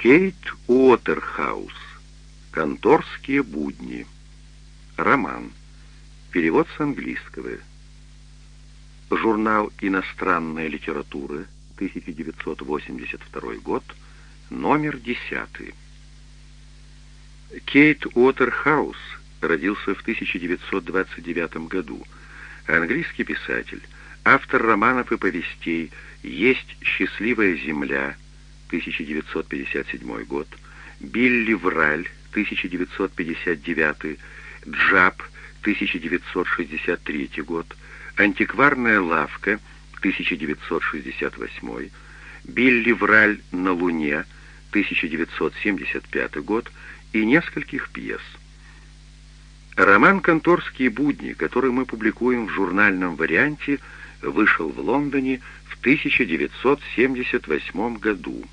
Кейт Уотерхаус. Конторские будни. Роман. Перевод с английского. Журнал «Иностранная литература», 1982 год, номер 10. Кейт Уотерхаус родился в 1929 году. Английский писатель, автор романов и повестей «Есть счастливая земля», 1957 год, Билли Враль, 1959, Джаб, 1963 год, Антикварная лавка, 1968, Билли Враль на Луне, 1975 год и нескольких пьес. Роман «Конторские будни», который мы публикуем в журнальном варианте, вышел в Лондоне в 1978 году.